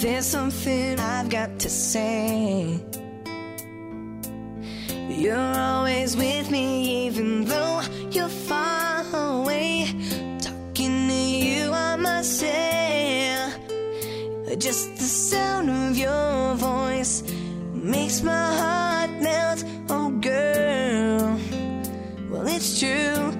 There's something I've got to say. You're always with me, even though you're far away. Talking to you, I must say, just the sound of your voice makes my heart melt. Oh, girl, well, it's true.